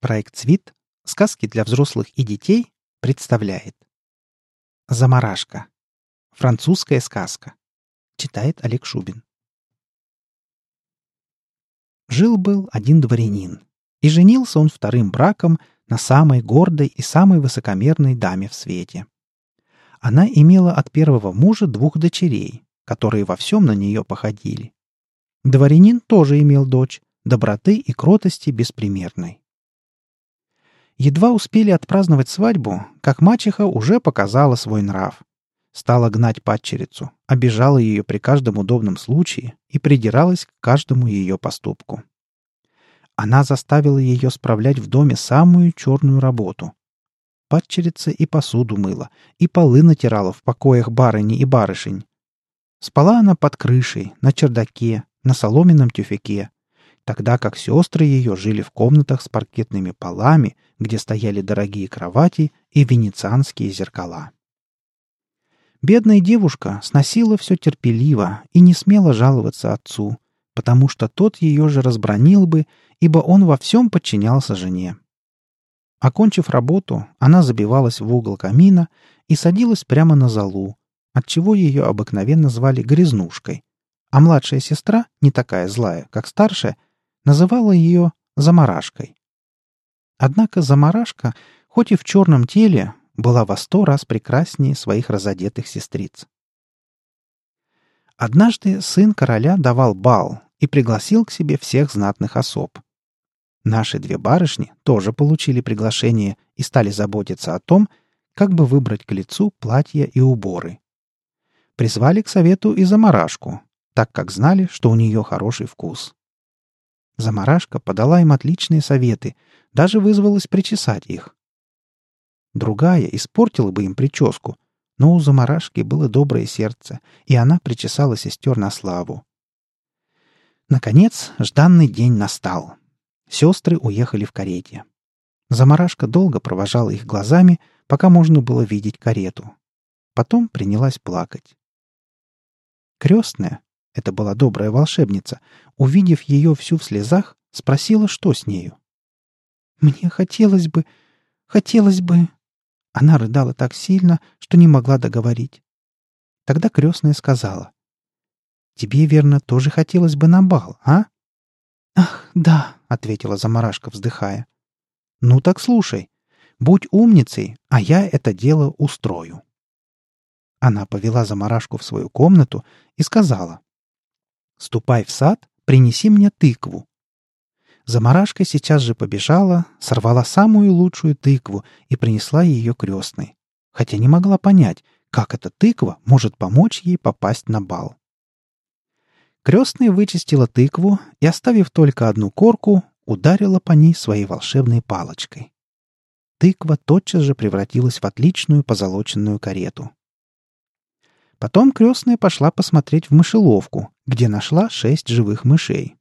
Проект «Цвит. Сказки для взрослых и детей» представляет Замарашка. Французская сказка. Читает Олег Шубин. Жил-был один дворянин, и женился он вторым браком на самой гордой и самой высокомерной даме в свете. Она имела от первого мужа двух дочерей, которые во всем на нее походили. Дворянин тоже имел дочь, доброты и кротости беспримерной. Едва успели отпраздновать свадьбу, как мачеха уже показала свой нрав. Стала гнать падчерицу, обижала ее при каждом удобном случае и придиралась к каждому ее поступку. Она заставила ее справлять в доме самую черную работу. Падчерица и посуду мыла, и полы натирала в покоях барыни и барышень. Спала она под крышей, на чердаке, на соломенном тюфяке, тогда как сестры ее жили в комнатах с паркетными полами, где стояли дорогие кровати и венецианские зеркала. Бедная девушка сносила все терпеливо и не смела жаловаться отцу, потому что тот ее же разбронил бы, ибо он во всем подчинялся жене. Окончив работу, она забивалась в угол камина и садилась прямо на залу, отчего ее обыкновенно звали Грязнушкой, а младшая сестра, не такая злая, как старшая, называла ее Замарашкой. Однако Замарашка, хоть и в черном теле, была во сто раз прекраснее своих разодетых сестриц. Однажды сын короля давал бал и пригласил к себе всех знатных особ. Наши две барышни тоже получили приглашение и стали заботиться о том, как бы выбрать к лицу платья и уборы. Призвали к совету и заморашку, так как знали, что у нее хороший вкус. Замарашка подала им отличные советы, даже вызвалась причесать их. Другая испортила бы им прическу, но у Замарашки было доброе сердце, и она причесала сестер на славу. Наконец, жданный день настал. Сестры уехали в карете. Замарашка долго провожала их глазами, пока можно было видеть карету. Потом принялась плакать. Крестная, это была добрая волшебница, увидев ее всю в слезах, спросила, что с нею. «Мне хотелось бы... хотелось бы...» Она рыдала так сильно, что не могла договорить. Тогда крестная сказала. «Тебе, верно, тоже хотелось бы на бал, а?» «Ах, да», — ответила Замарашка, вздыхая. «Ну так слушай. Будь умницей, а я это дело устрою». Она повела Замарашку в свою комнату и сказала. «Ступай в сад, принеси мне тыкву. Замарашка сейчас же побежала, сорвала самую лучшую тыкву и принесла ее крестной, хотя не могла понять, как эта тыква может помочь ей попасть на бал. Крестная вычистила тыкву и, оставив только одну корку, ударила по ней своей волшебной палочкой. Тыква тотчас же превратилась в отличную позолоченную карету. Потом крестная пошла посмотреть в мышеловку, где нашла шесть живых мышей.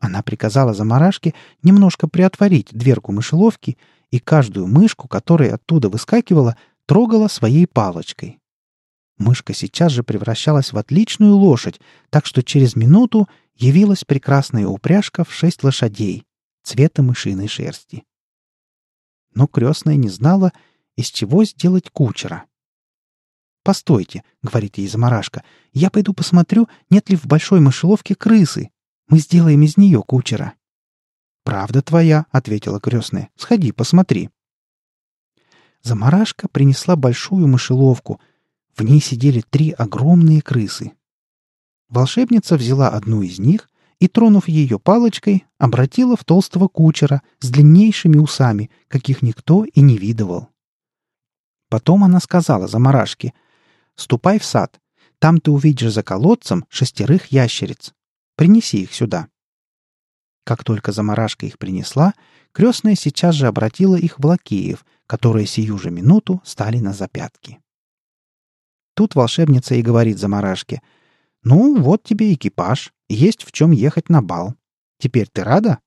Она приказала заморашке немножко приотворить дверку мышеловки и каждую мышку, которая оттуда выскакивала, трогала своей палочкой. Мышка сейчас же превращалась в отличную лошадь, так что через минуту явилась прекрасная упряжка в шесть лошадей цвета мышиной шерсти. Но крестная не знала, из чего сделать кучера. «Постойте», — говорит ей заморашка, — «я пойду посмотрю, нет ли в большой мышеловке крысы, мы сделаем из нее кучера». «Правда твоя», — ответила крестная. «Сходи, посмотри». Замарашка принесла большую мышеловку. В ней сидели три огромные крысы. Волшебница взяла одну из них и, тронув ее палочкой, обратила в толстого кучера с длиннейшими усами, каких никто и не видывал. Потом она сказала Замарашке, «Ступай в сад. Там ты увидишь за колодцем шестерых ящериц. Принеси их сюда». Как только заморашка их принесла, крестная сейчас же обратила их в лакеев, которые сию же минуту стали на запятки. Тут волшебница и говорит заморашке, «Ну, вот тебе экипаж, есть в чем ехать на бал. Теперь ты рада?»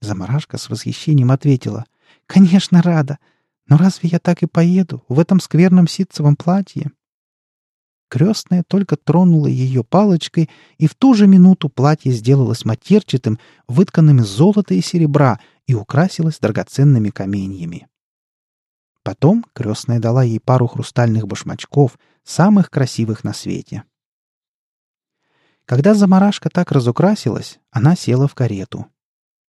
Заморашка с восхищением ответила, «Конечно, рада. Но разве я так и поеду в этом скверном ситцевом платье?» Крестная только тронула ее палочкой, и в ту же минуту платье сделалось матерчатым, вытканным из золота и серебра, и украсилось драгоценными каменьями. Потом крестная дала ей пару хрустальных башмачков, самых красивых на свете. Когда заморашка так разукрасилась, она села в карету.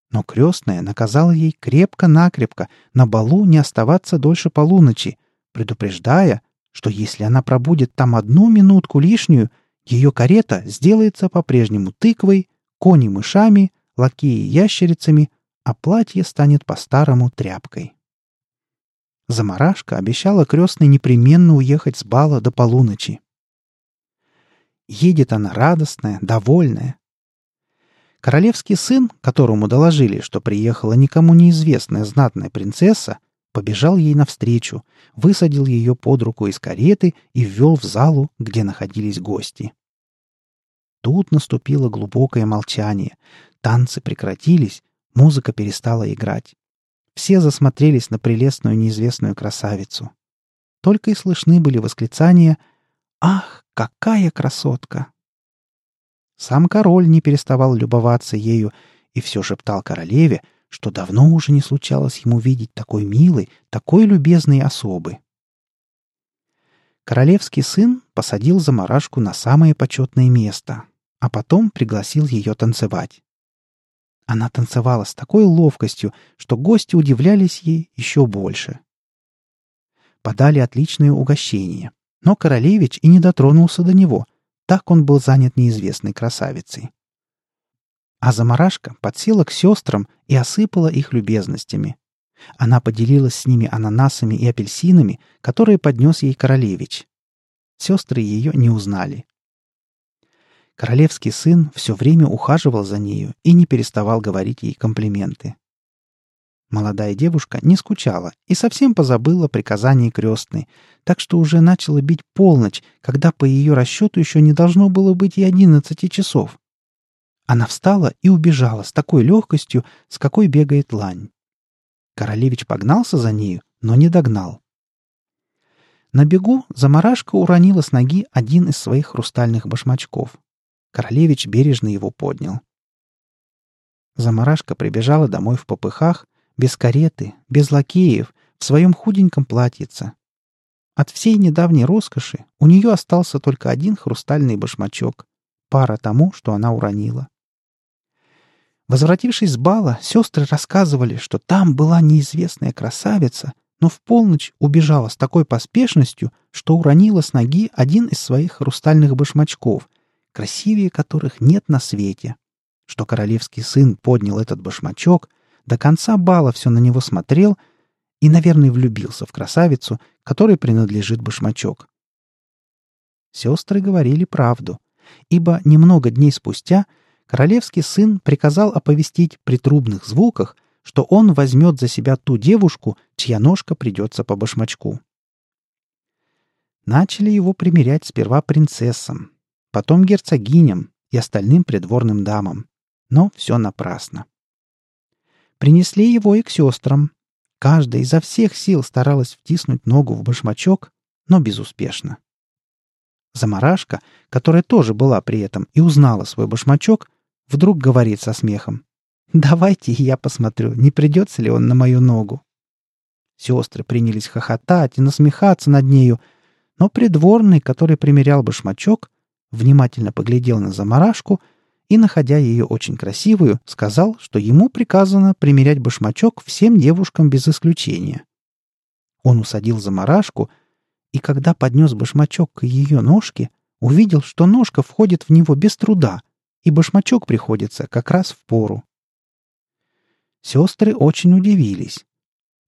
Но крестная наказала ей крепко-накрепко на балу не оставаться дольше полуночи, предупреждая, что если она пробудет там одну минутку лишнюю, ее карета сделается по-прежнему тыквой, кони мышами, лакеи ящерицами, а платье станет по-старому тряпкой. Замарашка обещала крестной непременно уехать с бала до полуночи. Едет она радостная, довольная. Королевский сын, которому доложили, что приехала никому неизвестная знатная принцесса, побежал ей навстречу, высадил ее под руку из кареты и ввел в залу, где находились гости. Тут наступило глубокое молчание. Танцы прекратились, музыка перестала играть. Все засмотрелись на прелестную неизвестную красавицу. Только и слышны были восклицания «Ах, какая красотка!» Сам король не переставал любоваться ею и все шептал королеве, что давно уже не случалось ему видеть такой милой, такой любезной особы. Королевский сын посадил заморашку на самое почетное место, а потом пригласил ее танцевать. Она танцевала с такой ловкостью, что гости удивлялись ей еще больше. Подали отличное угощение, но королевич и не дотронулся до него, так он был занят неизвестной красавицей. А заморашка подсела к сестрам и осыпала их любезностями. Она поделилась с ними ананасами и апельсинами, которые поднес ей королевич. Сестры ее не узнали. Королевский сын все время ухаживал за нею и не переставал говорить ей комплименты. Молодая девушка не скучала и совсем позабыла приказание крестной, так что уже начала бить полночь, когда по ее расчету еще не должно было быть и одиннадцати часов. Она встала и убежала с такой легкостью, с какой бегает лань. Королевич погнался за нею, но не догнал. На бегу заморашка уронила с ноги один из своих хрустальных башмачков. Королевич бережно его поднял. Замарашка прибежала домой в попыхах, без кареты, без лакеев, в своем худеньком платьице. От всей недавней роскоши у нее остался только один хрустальный башмачок, пара тому, что она уронила. Возвратившись с бала, сестры рассказывали, что там была неизвестная красавица, но в полночь убежала с такой поспешностью, что уронила с ноги один из своих хрустальных башмачков, красивее которых нет на свете. Что королевский сын поднял этот башмачок, до конца бала все на него смотрел и, наверное, влюбился в красавицу, которой принадлежит башмачок. Сестры говорили правду, ибо немного дней спустя королевский сын приказал оповестить при трубных звуках, что он возьмет за себя ту девушку, чья ножка придется по башмачку. Начали его примерять сперва принцессам, потом герцогиням и остальным придворным дамам. Но все напрасно. Принесли его и к сестрам. Каждая изо всех сил старалась втиснуть ногу в башмачок, но безуспешно. Замарашка, которая тоже была при этом и узнала свой башмачок, вдруг говорит со смехом. «Давайте я посмотрю, не придется ли он на мою ногу». Сестры принялись хохотать и насмехаться над нею, но придворный, который примерял башмачок, внимательно поглядел на заморашку и, находя ее очень красивую, сказал, что ему приказано примерять башмачок всем девушкам без исключения. Он усадил заморашку, и когда поднес башмачок к ее ножке, увидел, что ножка входит в него без труда, и башмачок приходится как раз в пору. Сестры очень удивились.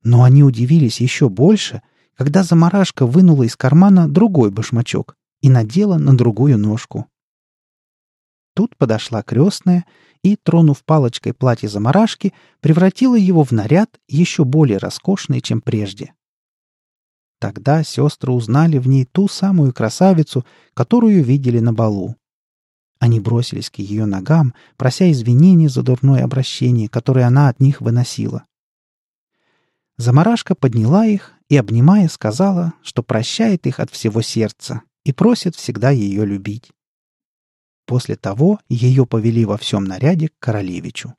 Но они удивились еще больше, когда заморашка вынула из кармана другой башмачок и надела на другую ножку. Тут подошла крестная и, тронув палочкой платье заморашки, превратила его в наряд еще более роскошный, чем прежде. Тогда сестры узнали в ней ту самую красавицу, которую видели на балу. Они бросились к ее ногам, прося извинений за дурное обращение, которое она от них выносила. Замарашка подняла их и, обнимая, сказала, что прощает их от всего сердца и просит всегда ее любить. После того ее повели во всем наряде к королевичу.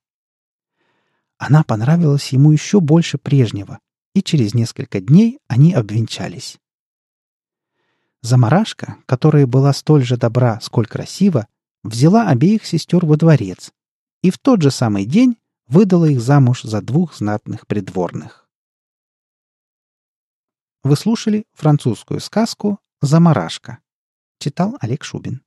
Она понравилась ему еще больше прежнего, и через несколько дней они обвенчались. Замарашка, которая была столь же добра, сколь красива, взяла обеих сестер во дворец и в тот же самый день выдала их замуж за двух знатных придворных. Вы слушали французскую сказку «Замарашка». Читал Олег Шубин.